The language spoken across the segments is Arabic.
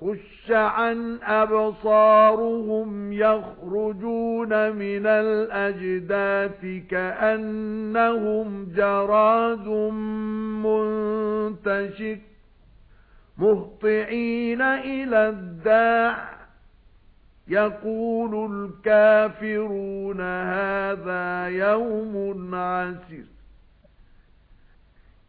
خُشَّ عَنْ أَبْصَارُهُمْ يَخْرُجُونَ مِنَ الْأَجْدَاثِ كَأَنَّهُمْ جَرَادٌ مُنْتَشِرٌ مُهْطِعِينَ إِلَى الدَّاعِ. يَقُولُ الْكَافِرُونَ هَذَا يَوْمٌ عَسِرٌ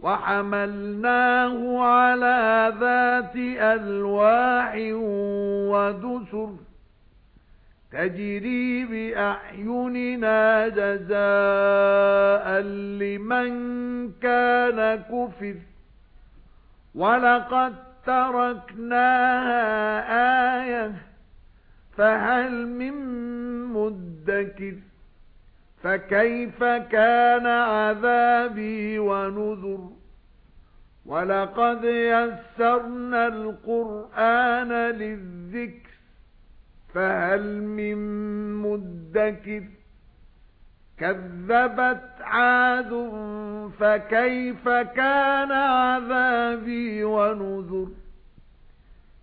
وَحَمَلْنَاهُ عَلَى ذَاتِ أَلْوَاحٍ وَدُسُرٍ تَجْرِي بِأَعْيُنِنَا جَزَاءً لِمَنْ كَانَ كُفِرَ وَلَقَدْ تَرَكْنَاهَا آيَةً فَهَلْ مِن مُّدَّكِرٍ فَكَيْفَ كَانَ عَذَابِي وَنُذُرِ؟ وَلَقَدْ يَسَّرْنَا الْقُرْآنَ لِلذِّكْرِ فَهَلْ مِن مُّدَّكِرٍ؟ كَذَّبَتْ عَادٌ فَكَيْفَ كَانَ عَذَابِي وَنُذُرِ؟